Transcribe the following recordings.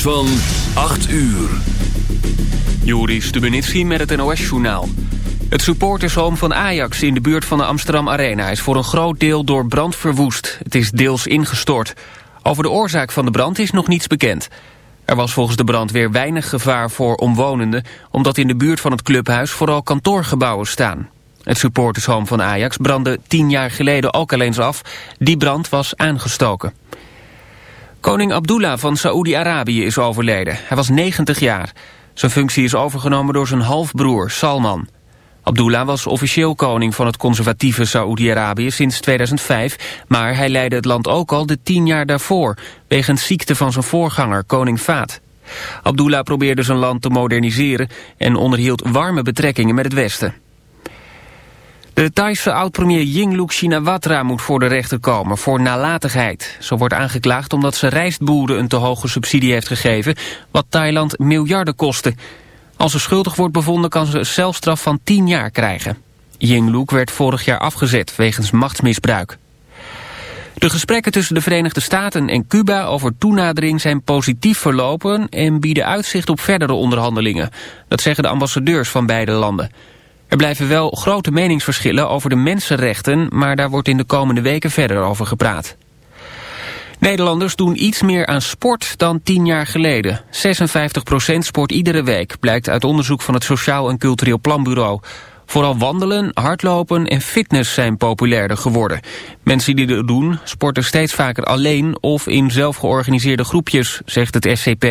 Van 8 uur. Juri Stubenitski met het NOS-journaal. Het supportershome van Ajax in de buurt van de Amsterdam Arena... is voor een groot deel door brand verwoest. Het is deels ingestort. Over de oorzaak van de brand is nog niets bekend. Er was volgens de brandweer weinig gevaar voor omwonenden... omdat in de buurt van het clubhuis vooral kantoorgebouwen staan. Het supportershome van Ajax brandde tien jaar geleden ook al eens af. Die brand was aangestoken. Koning Abdullah van Saoedi-Arabië is overleden. Hij was 90 jaar. Zijn functie is overgenomen door zijn halfbroer Salman. Abdullah was officieel koning van het conservatieve Saoedi-Arabië sinds 2005... maar hij leidde het land ook al de tien jaar daarvoor... wegens ziekte van zijn voorganger, koning Faat. Abdullah probeerde zijn land te moderniseren... en onderhield warme betrekkingen met het Westen. De Thaise oud-premier Yingluck Shinawatra moet voor de rechter komen voor nalatigheid. Zo wordt aangeklaagd omdat ze rijstboeren een te hoge subsidie heeft gegeven, wat Thailand miljarden kostte. Als ze schuldig wordt bevonden kan ze een celstraf van 10 jaar krijgen. Yingluck werd vorig jaar afgezet wegens machtsmisbruik. De gesprekken tussen de Verenigde Staten en Cuba over toenadering zijn positief verlopen en bieden uitzicht op verdere onderhandelingen. Dat zeggen de ambassadeurs van beide landen. Er blijven wel grote meningsverschillen over de mensenrechten... maar daar wordt in de komende weken verder over gepraat. Nederlanders doen iets meer aan sport dan tien jaar geleden. 56% sport iedere week, blijkt uit onderzoek van het Sociaal en Cultureel Planbureau. Vooral wandelen, hardlopen en fitness zijn populairder geworden. Mensen die dat doen sporten steeds vaker alleen of in zelfgeorganiseerde groepjes, zegt het SCP.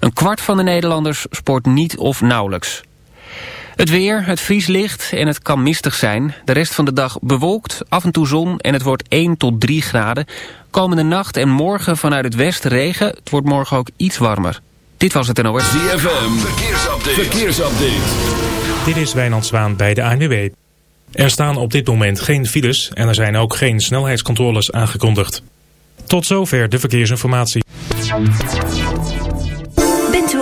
Een kwart van de Nederlanders sport niet of nauwelijks. Het weer, het vries licht en het kan mistig zijn. De rest van de dag bewolkt, af en toe zon en het wordt 1 tot 3 graden. Komende nacht en morgen vanuit het westen regen. Het wordt morgen ook iets warmer. Dit was het NOS. ZFM, verkeersupdate. verkeersupdate. Dit is Wijnand Zwaan bij de ANWB. Er staan op dit moment geen files en er zijn ook geen snelheidscontroles aangekondigd. Tot zover de verkeersinformatie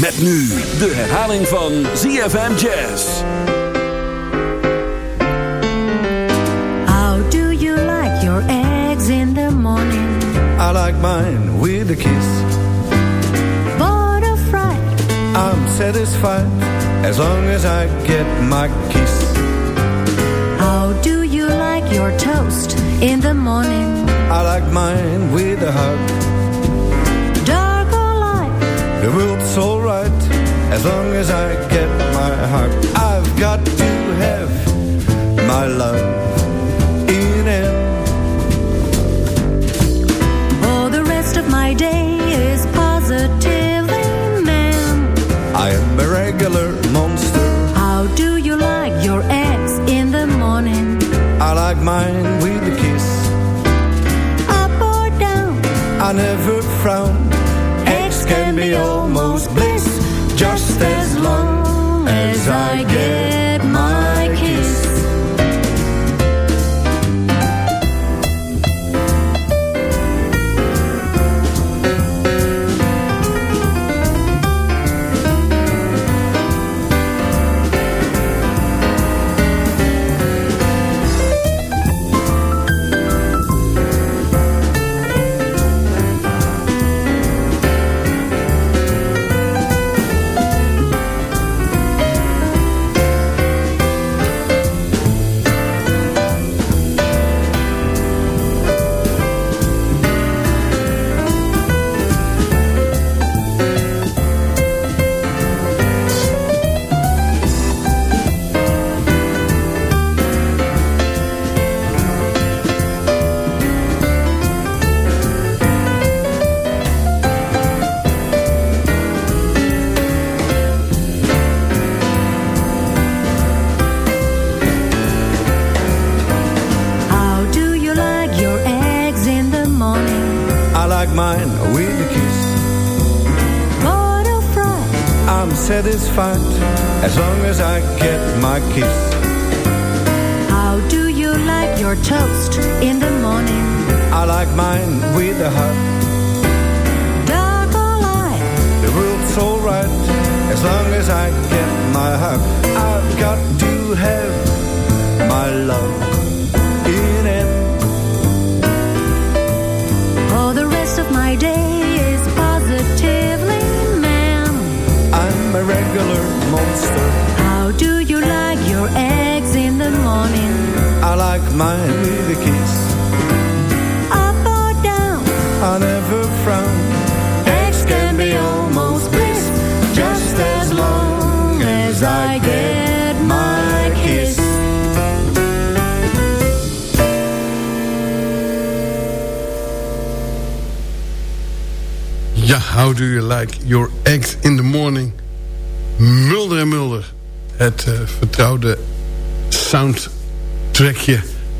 Met nu de herhaling van ZFM Jazz. How do you like your eggs in the morning? I like mine with a kiss. Bored or fried? I'm satisfied as long as I get my kiss. How do you like your toast in the morning? I like mine with a hug. The world's alright as long as I get my heart. I've got to have my love in it. Oh, the rest of my day is positively man. I am a regular monster. How do you like your eggs in the morning? I like mine with a kiss. Up or down, I never frown. Can be almost bliss, just as long as I get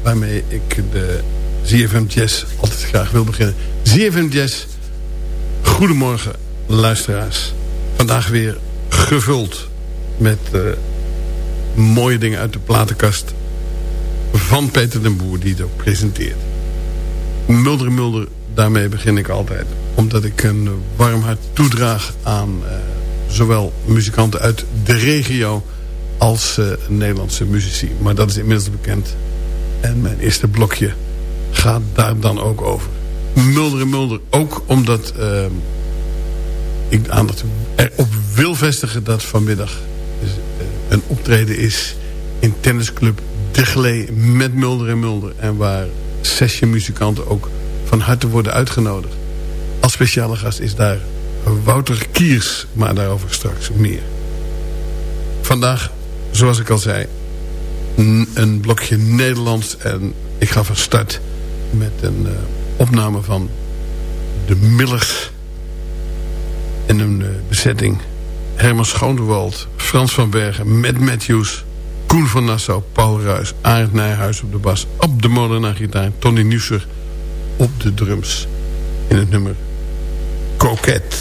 waarmee ik de ZFM Jazz altijd graag wil beginnen. ZFM Jazz, goedemorgen luisteraars. Vandaag weer gevuld met eh, mooie dingen uit de platenkast van Peter den Boer die het ook presenteert. Mulder Mulder, daarmee begin ik altijd. Omdat ik een warm hart toedraag aan eh, zowel muzikanten uit de regio als eh, Nederlandse muzici. Maar dat is inmiddels bekend. En mijn eerste blokje gaat daar dan ook over. Mulder en Mulder ook omdat eh, ik aandacht erop wil vestigen dat vanmiddag dus, eh, een optreden is in tennisclub De Glee met Mulder en Mulder. En waar sessionmuzikanten ook van harte worden uitgenodigd. Als speciale gast is daar Wouter Kiers, maar daarover straks meer. Vandaag, zoals ik al zei, een blokje Nederlands. En ik ga van start met een eh, opname van de Millers. En een eh, bezetting Herman Schoonderwald, Frans van Bergen, Matt Matthews... Koen van Nassau, Paul Ruijs, Arend Nijhuis op de bas... op de molenaar gitaar, Tony Nusser op de drums... in het nummer Coquette.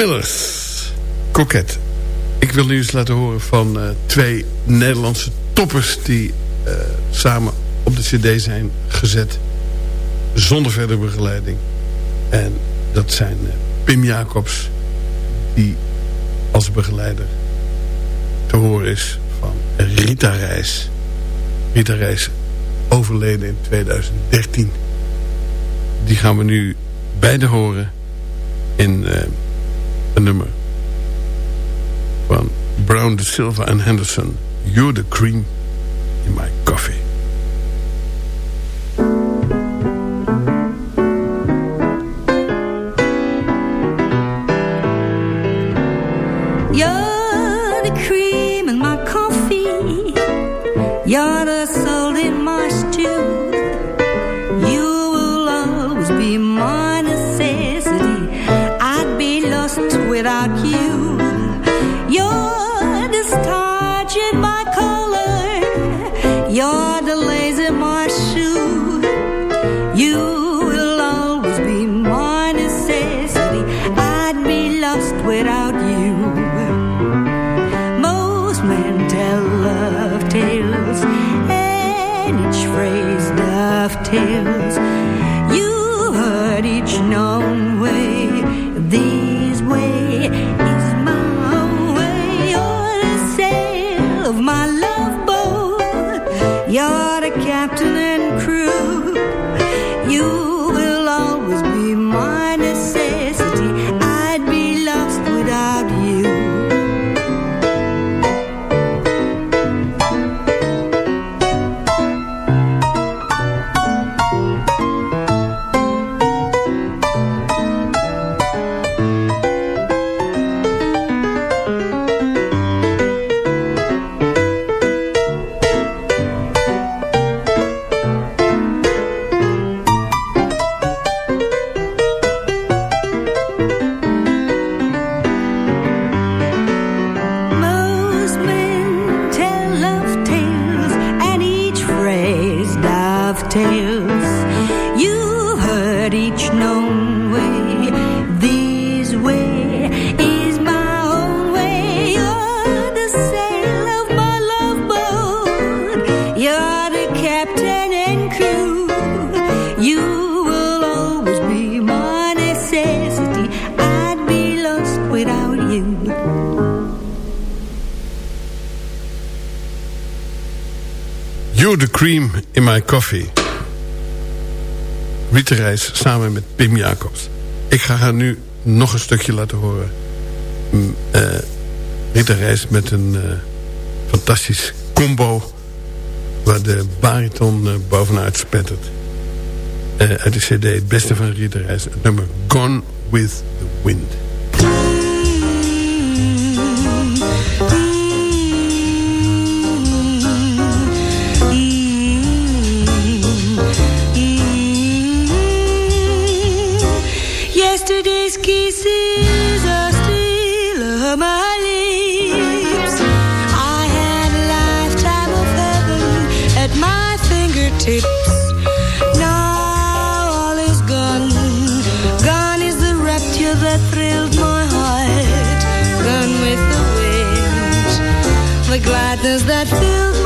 Millers. Coquette. Ik wil nu eens laten horen van uh, twee Nederlandse toppers... die uh, samen op de cd zijn gezet. Zonder verdere begeleiding. En dat zijn uh, Pim Jacobs... die als begeleider te horen is van Rita Reis. Rita Reis overleden in 2013. Die gaan we nu beide horen in een nummer van Brown, De Silva en Henderson. You're the cream my coffee. Samen met Pim Jacobs. Ik ga haar nu nog een stukje laten horen. Reis met een eh, fantastisch combo... waar de bariton eh, bovenuit spettert. Uit de cd Het Beste van Rita. Het nummer Gone with the Wind. Yesterday's kisses are still on my lips. I had a lifetime of heaven at my fingertips. Now all is gone. Gone is the rapture that thrilled my heart. Gone with the wind. The gladness that filled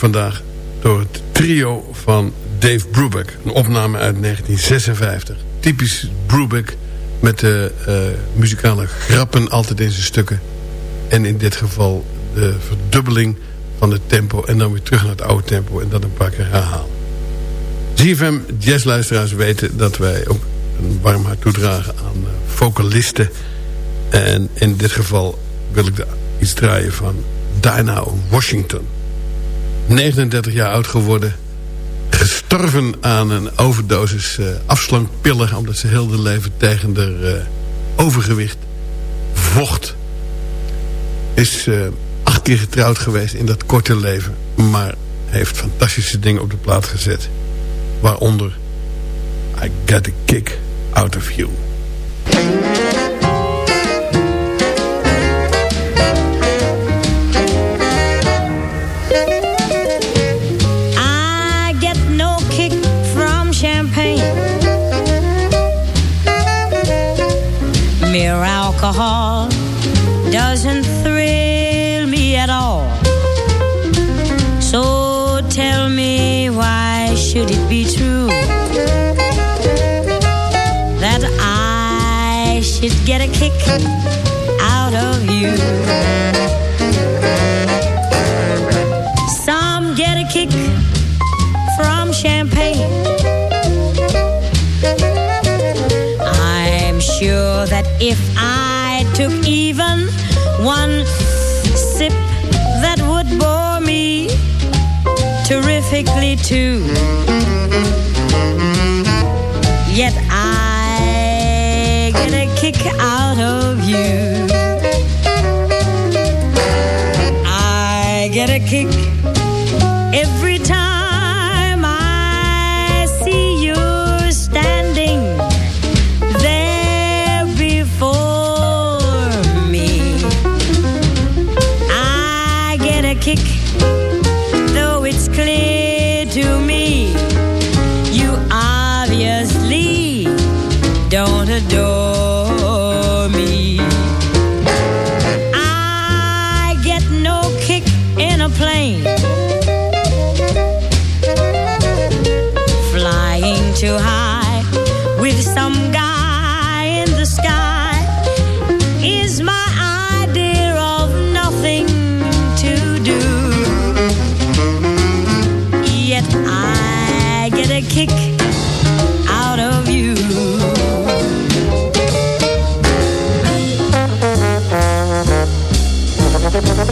vandaag. Door het trio van Dave Brubeck. Een opname uit 1956. Typisch Brubeck. Met de eh, muzikale grappen altijd in zijn stukken. En in dit geval de verdubbeling van het tempo. En dan weer terug naar het oude tempo. En dat een paar keer herhalen. ZFM jazzluisteraars weten dat wij ook een warm hart toedragen aan eh, vocalisten. En in dit geval wil ik iets draaien van Dinah Washington. 39 jaar oud geworden. Gestorven aan een overdosis eh, afslankpillen... omdat ze heel de leven tegen de eh, overgewicht vocht. Is eh, acht keer getrouwd geweest in dat korte leven. Maar heeft fantastische dingen op de plaat gezet. Waaronder I Got a Kick Out of You. tell me why should it be true that I should get a kick out of you? Some get a kick from champagne. I'm sure that if I took even one sip, that would bore terrifically too. Yet I get a kick out of you.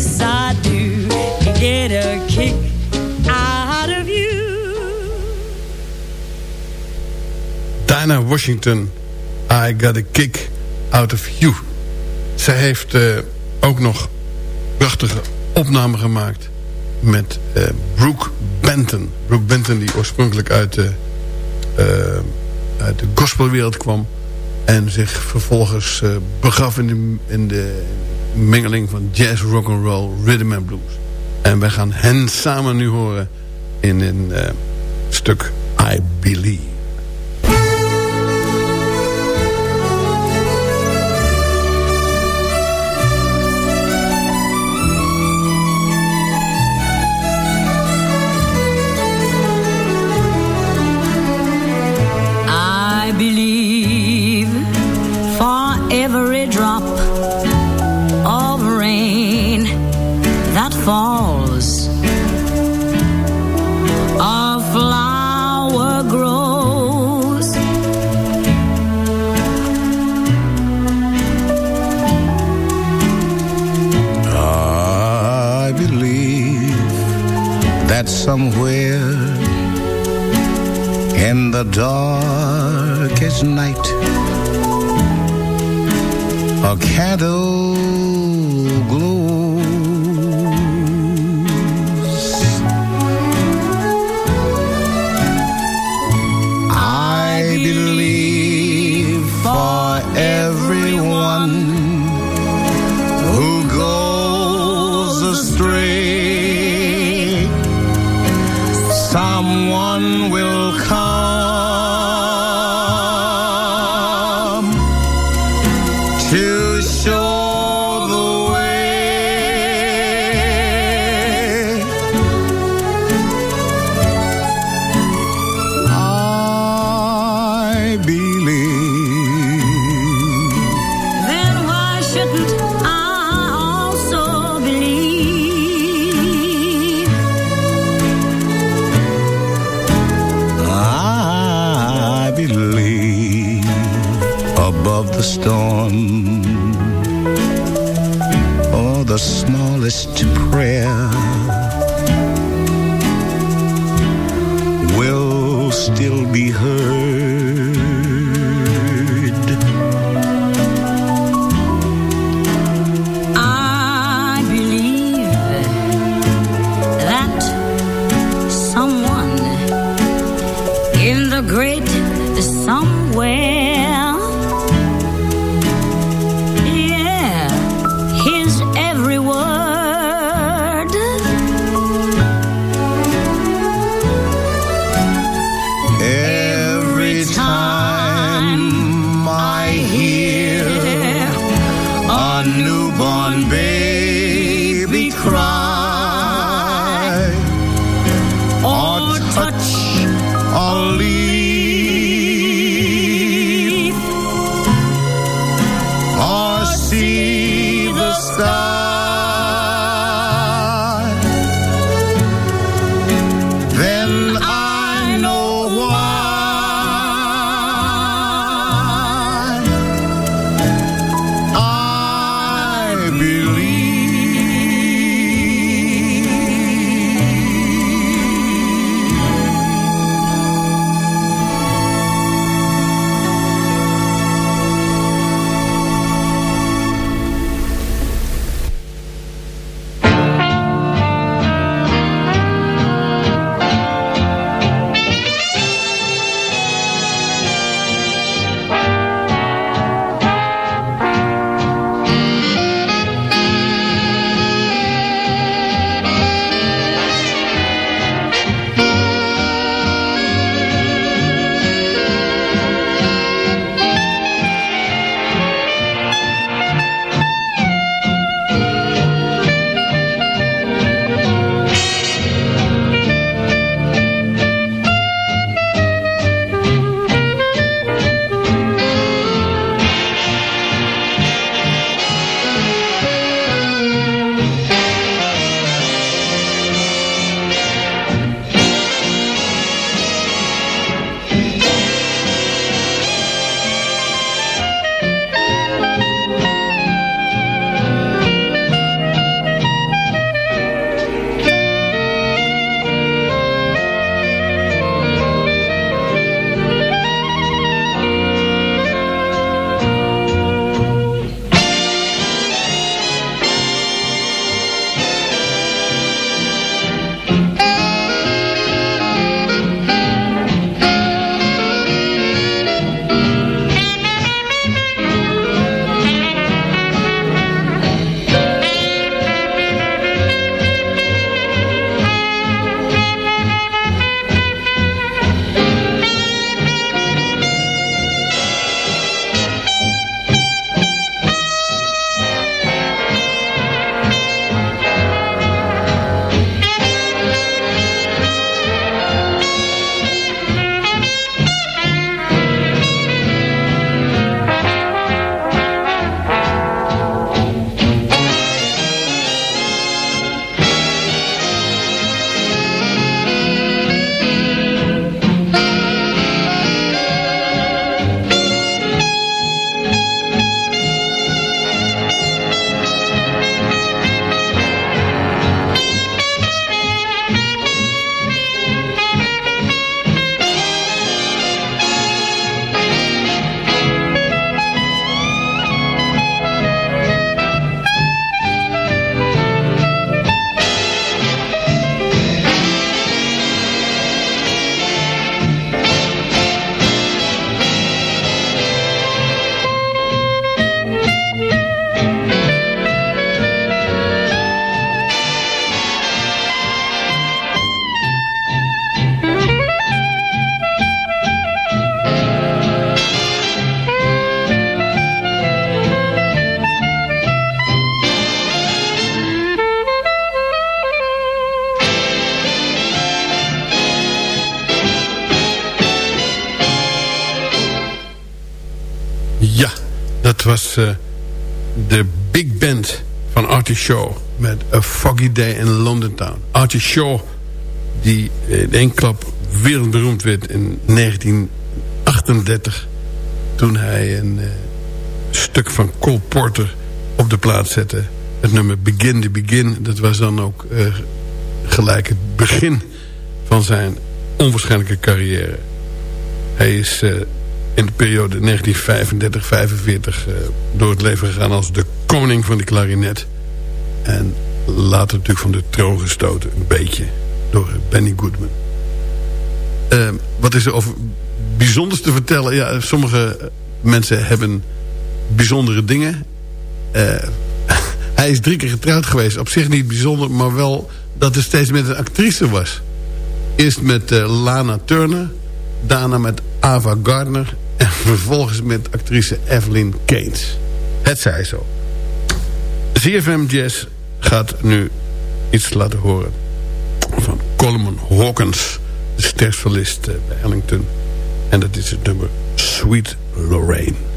yes do get a kick out of you. Diana Washington, I got a kick out of you. Zij heeft eh, ook nog prachtige opnamen gemaakt met uh, Brooke Benton. Brooke Benton die oorspronkelijk uit de, eh, de gospelwereld kwam. En zich vervolgens begaf in in de, mengeling van jazz, rock and roll, rhythm and blues. En wij gaan hen samen nu horen in een stuk I Believe. dark as night. A candle glows. I believe for everyone who goes astray. In London Town. Artie Shaw, die in één klap wereldberoemd werd in 1938... toen hij een uh, stuk van Cole Porter op de plaats zette. Het nummer Begin the Begin. Dat was dan ook uh, gelijk het begin van zijn onwaarschijnlijke carrière. Hij is in de periode 1935-45 uh, door het leven gegaan als de koning van de klarinet. En later natuurlijk van de troon gestoten, een beetje, door Benny Goodman. Uh, wat is er over bijzonders te vertellen? Ja, sommige mensen hebben bijzondere dingen. Uh, hij is drie keer getrouwd geweest. Op zich niet bijzonder, maar wel dat het steeds met een actrice was. Eerst met uh, Lana Turner. Daarna met Ava Gardner. En vervolgens met actrice Evelyn Keynes. Het zij zo. ZFM Jazz gaat nu iets laten horen. Van Coleman Hawkins. De stersolist uh, bij Ellington. En dat is het nummer Sweet Lorraine.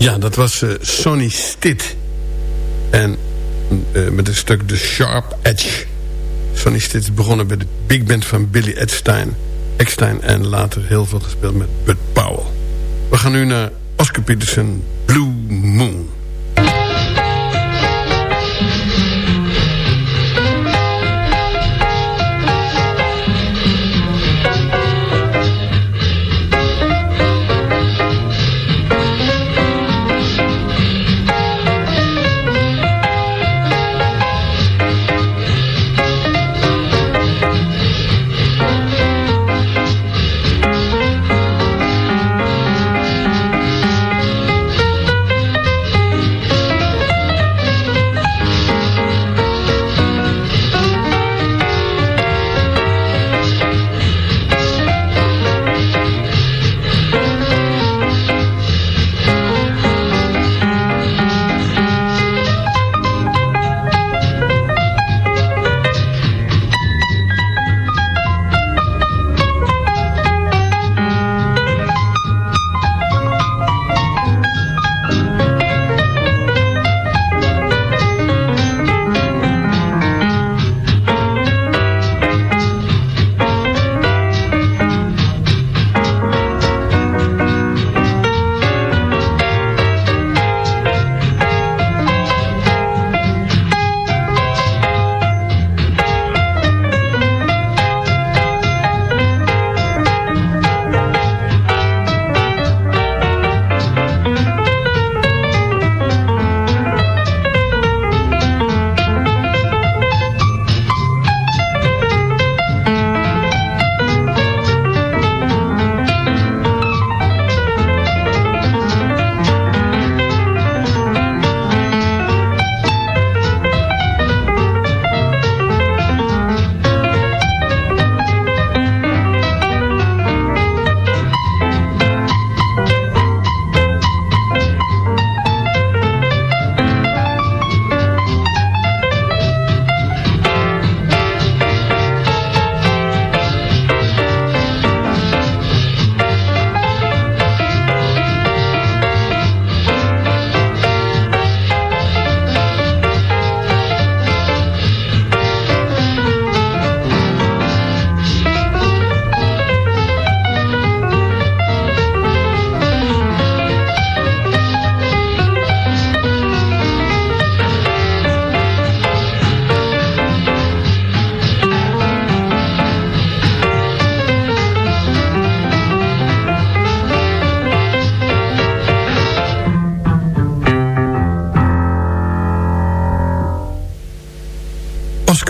Ja, dat was eh, Sonny Stitt. En eh, met een stuk The Sharp Edge. Sonny Stitt is begonnen bij de big band van Billy Eckstein. Eckstein en later heel veel gespeeld met Bud Powell. We gaan nu naar Oscar Peterson, Blue Moon.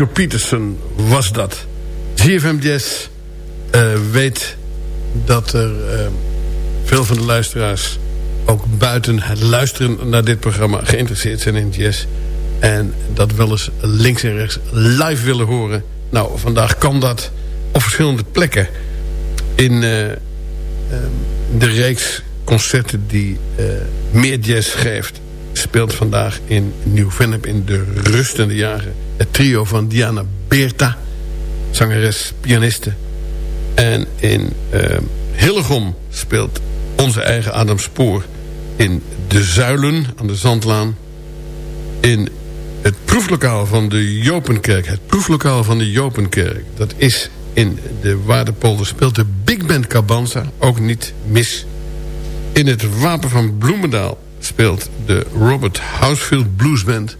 Oscar Peterson was dat. ZFM Jazz uh, weet dat er uh, veel van de luisteraars... ook buiten het luisteren naar dit programma geïnteresseerd zijn in jazz. En dat wel eens links en rechts live willen horen. Nou, vandaag kan dat op verschillende plekken. In uh, de reeks concerten die meer jazz geeft... speelt vandaag in Nieuw-Vennep in de rustende jaren het trio van Diana Beerta, zangeres, pianiste. En in uh, Hillegom speelt onze eigen Adam Spoor in De Zuilen aan de Zandlaan. In het proeflokaal van de Jopenkerk. Het proeflokaal van de Jopenkerk. Dat is in de Waardepolder speelt de Big Band Cabanza. Ook niet mis. In het Wapen van Bloemendaal speelt de Robert Housefield Blues Band.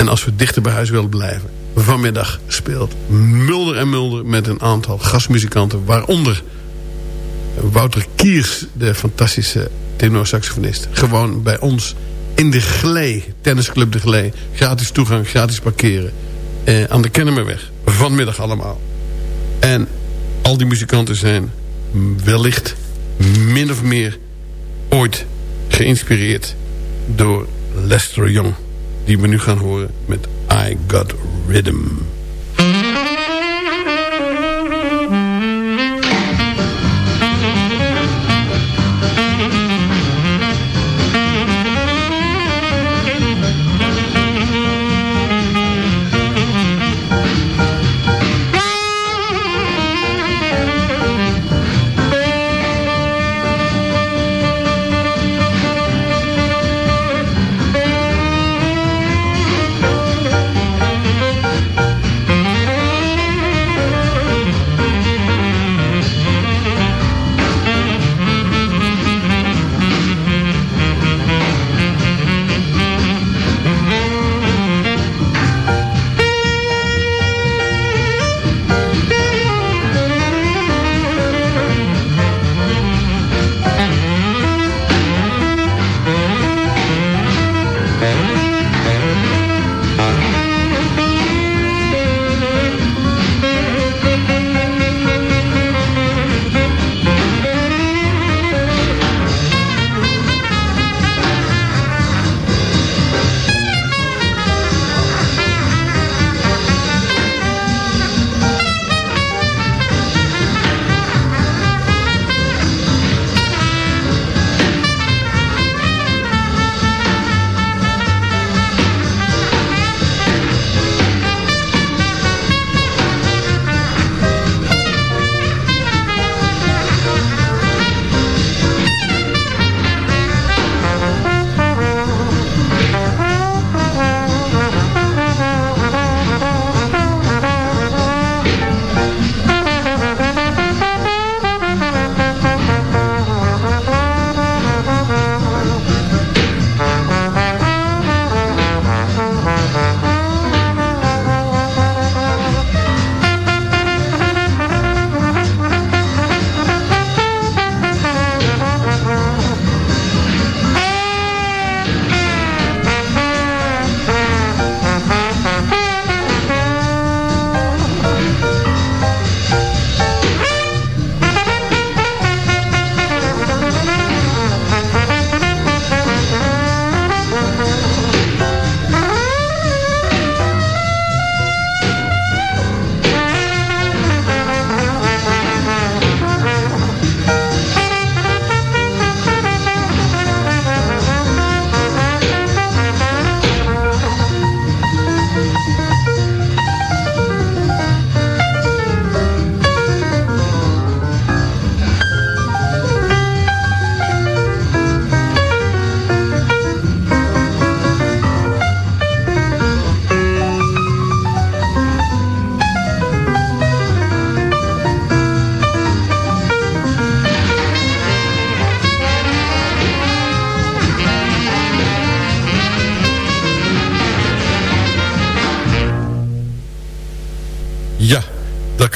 En als we dichter bij huis willen blijven... vanmiddag speelt Mulder en Mulder met een aantal gastmuzikanten... waaronder Wouter Kiers, de fantastische tenorsaxofonist. Gewoon bij ons in de Glee, tennisclub de Glee. Gratis toegang, gratis parkeren. Eh, aan de Kennemerweg. Vanmiddag allemaal. En al die muzikanten zijn wellicht min of meer ooit geïnspireerd door Lester Young die we nu gaan horen met I Got Rhythm.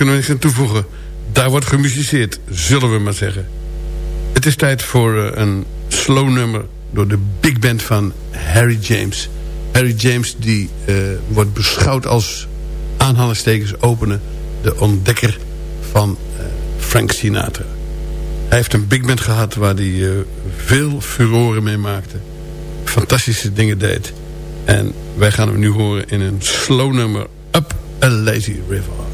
Kunnen we niks aan toevoegen. Daar wordt gemusiceerd, zullen we maar zeggen. Het is tijd voor eh, een slow nummer door de big band van Harry James. Harry James die uh, wordt beschouwd als aanhalingstekens openen... de ontdekker van uh, Frank Sinatra. Hij heeft een big band gehad waar hij veel furoren mee maakte. Fantastische dingen deed. En wij gaan hem nu horen in een slow nummer... Up a Lazy River.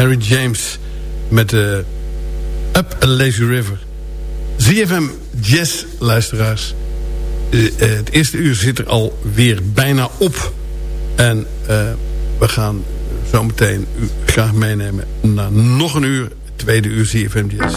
Harry James met de Up a Lazy River. ZFM Jazz, luisteraars. Eh, eh, het eerste uur zit er alweer bijna op. En eh, we gaan zometeen u graag meenemen naar nog een uur. Tweede uur ZFM Jazz.